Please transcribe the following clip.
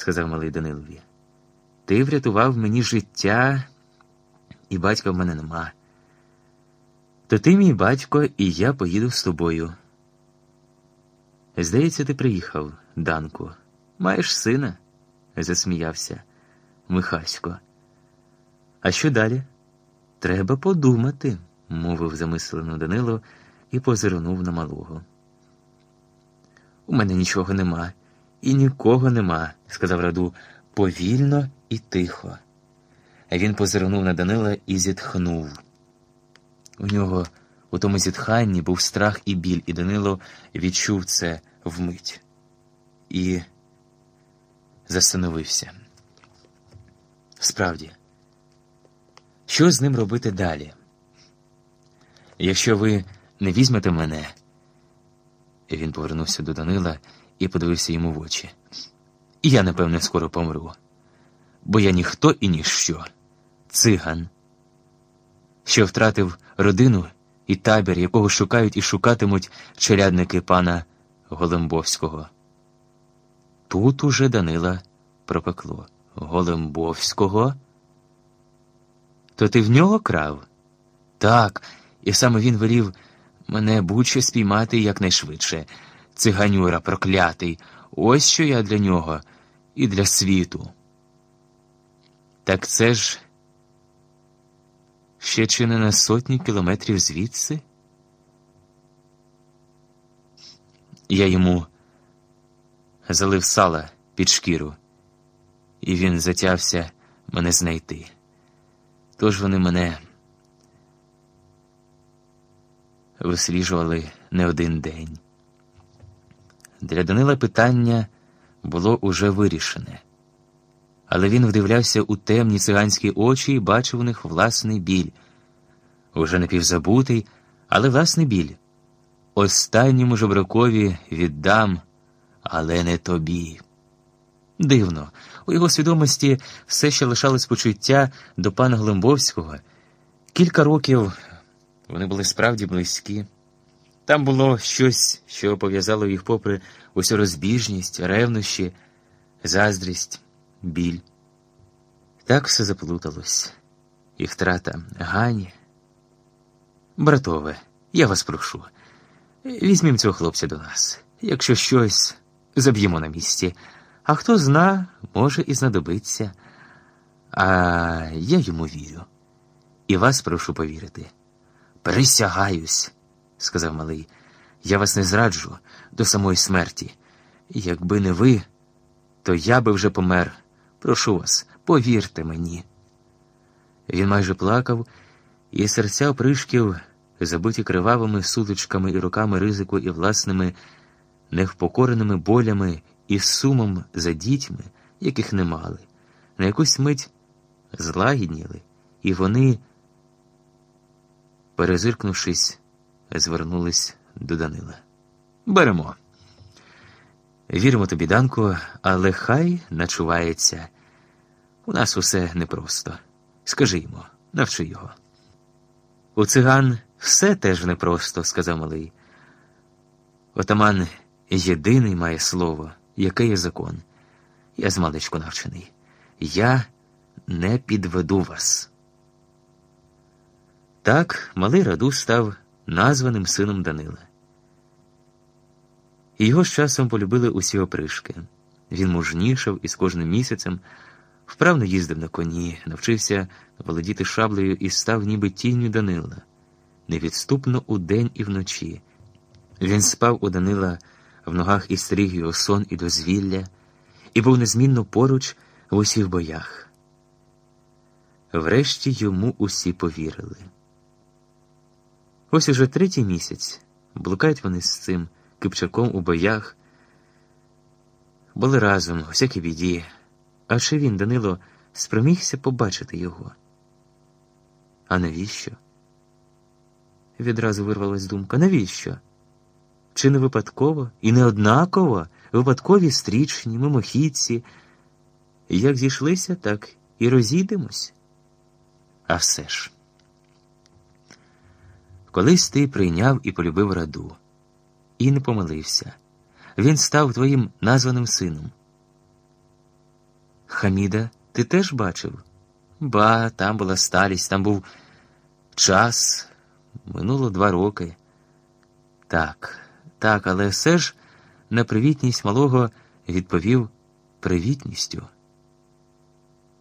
сказав малий Данилові. Ти врятував мені життя, і батька в мене нема. То ти мій батько, і я поїду з тобою. Здається, ти приїхав, Данку. Маєш сина? засміявся Михасько. А що далі? Треба подумати, мовив замислено Данило і позирнув на малого. У мене нічого нема, і нікого нема, сказав Раду повільно і тихо. Він позирнув на Данила і зітхнув. У нього у тому зітханні був страх і біль, і Данило відчув це вмить і застановився. Справді, що з ним робити далі? Якщо ви не візьмете мене, він повернувся до Данила і подивився йому в очі. І я, напевне, скоро помру, бо я ніхто і ніщо, циган, що втратив родину і табір, якого шукають і шукатимуть челядники пана Голембовського. Тут уже Данила пропекло. Голембовського? То ти в нього крав? Так, і саме він велів мене будь-що спіймати якнайшвидше. Циганюра проклятий. Ось що я для нього і для світу. Так це ж ще чи не на сотні кілометрів звідси? Я йому залив сала під шкіру, і він затявся мене знайти. Тож вони мене висліджували не один день. Для Данила питання було уже вирішене, але він вдивлявся у темні циганські очі і бачив у них власний біль, уже напівзабутий, але власний біль. Останньому жебракові віддам, але не тобі. Дивно, у його свідомості все ще лишалось почуття до пана Глимбовського. Кілька років вони були справді близькі. Там було щось, що пов'язало їх попри усю розбіжність, ревнощі, заздрість, біль. Так все заплуталось, і втрата Гані. Братове, я вас прошу, візьмім цього хлопця до нас. Якщо щось, заб'ємо на місці. А хто зна, може і знадобиться. А я йому вірю. І вас прошу повірити. Присягаюсь, сказав малий. Я вас не зраджу до самої смерті. Якби не ви, то я би вже помер. Прошу вас, повірте мені. Він майже плакав, і серця опришків, забиті кривавими сутичками і руками ризику і власними невпокореними болями і сумом за дітьми, яких не мали, на якусь мить злагідніли, і вони, перезиркнувшись, звернулись до Данила. Беремо. Віримо тобі, Данко, але хай начувається. У нас усе непросто. Скажи йому, навчи його. У циган все теж непросто, сказав малий. Отаман єдиний має слово, яке є закон. Я змалечку навчений. Я не підведу вас. Так малий раду став названим сином Данила. І його з часом полюбили усі опришки. Він мужнішав і з кожним місяцем вправно їздив на коні, навчився володіти шаблею і став ніби тінню Данила, невідступно удень і вночі. Він спав у Данила в ногах і стріг його сон і дозвілля, і був незмінно поруч в усіх боях. Врешті йому усі повірили. Ось уже третій місяць блукають вони з цим кипчаком у боях, були разом у всякій біді, а чи він, Данило, спромігся побачити його? А навіщо? Відразу вирвалась думка. Навіщо? Чи не випадково і не однаково випадкові стрічні, мимохідці? Як зійшлися, так і розійдемось. А все ж. Колись ти прийняв і полюбив раду, і не помилився. Він став твоїм названим сином. Хаміда, ти теж бачив? Ба, там була сталість, там був час. Минуло два роки. Так, так, але все ж на привітність малого відповів привітністю.